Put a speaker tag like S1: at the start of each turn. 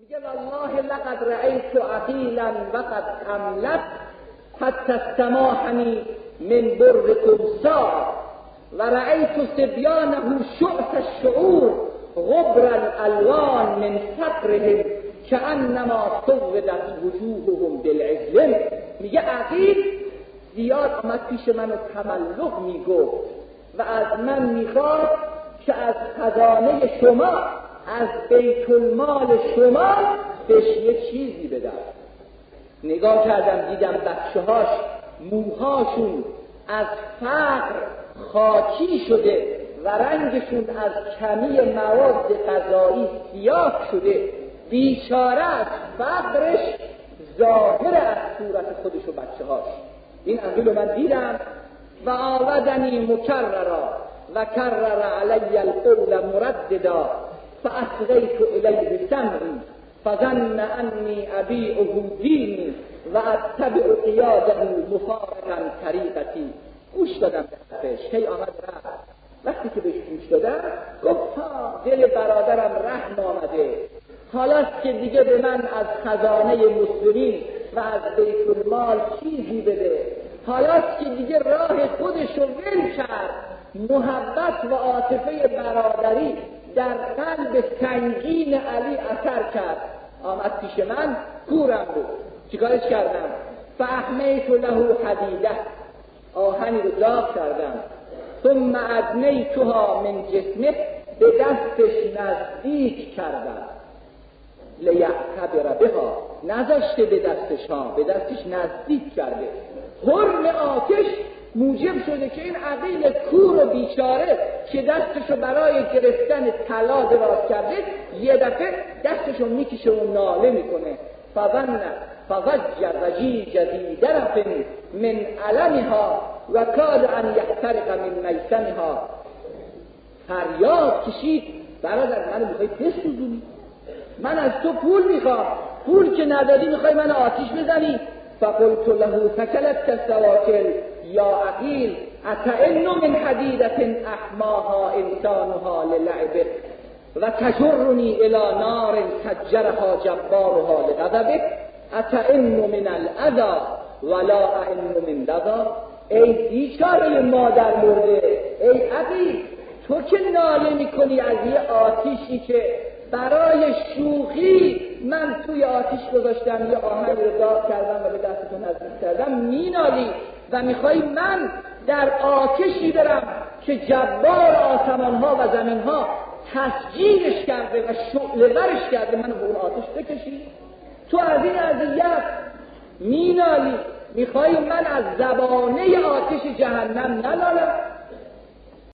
S1: میگه والله لقد رأیت عقیلا وقد حملت حتی استماحنی من برکم سار و رأیت سبیانه شعث الشعور غبر الالوان من صبرهم که انما صودت وجوههم بالعزم. میگه عقیل زیاد آمد پیش من تملق می‌گفت و از من می‌خواد که از خزانه شما از بیت المال شما بهش یه چیزی بدم. نگاه کردم دیدم بچه هاش موهاشون از فقر خاکی شده و رنگشون از کمی مواد غذایی سیاه شده. بیچاره از فقرش ظاهر از صورت خودش و بچه هاش این رو من دیدم و آودنی مکررا و کرر علی القول مرددا. فأصغیت الیه سمعی فظن انی ابیعه دینی و اتبع قیاده مفارقا طریقتی گوش دادم کی آمد رفت. وقتی که بهش گوش دادم گفت ها دل برادرم رحم آمده. حالاست که دیگه به من از خزانه مسلمین و از بیت المال چیزی بده. حالاست که دیگه راه خودش رو ول کرد. محبت و عاطفه برادری در قلب سنگین علی اثر کرد. آمد پیش من کورم بود. چیکارش کردم؟ فاحمیت له حدیده. آهنی رو داغ کردم. ثم ادنیتها من جسمه به دستش نزدیک کردم. لیعتبر بها. نذاشته به دستش ها به دستش نزدیک کرده. حرم آتش موجب شده که این عقیل کور و بیچاره که دستشو برای گرفتن طلا دراز کرده یه دفعه دستشو می‌کشه و ناله می‌کنه. فظن فضجر رجیج ذی درف من علمها و کاد ان یحترق من میسمها فریاد کشید. برادر منو می‌خوای بسوزونی؟ من از تو پول می‌خوام. پول که ندادی می‌خوای من آتیش بزنی؟ فقلت له فکلت کسواکل یا عقیل اتئن من حدیدت احماها انسانها للعبه و تجرنی الى نار سجرها جبارها لغضبه اتئن من الاذا ولا ائن من لذا ای بیچاره مادر مرده ای عقیل تو که ناله می‌کنی از یه آتیشی که برای شوخی من توی آتیش گذاشتم یه آهنگ رو داغ کردم و به دستتون نزدیک کردم مینالی. و می‌خوای من در آتشی برم که جبار آسمان ها و زمین ها تسجیلش کرده و شعله کرده منو به اون آتش بکشی؟ تو از این اذیت مینالی. می‌خوای من از زبانه آتش جهنم نلالم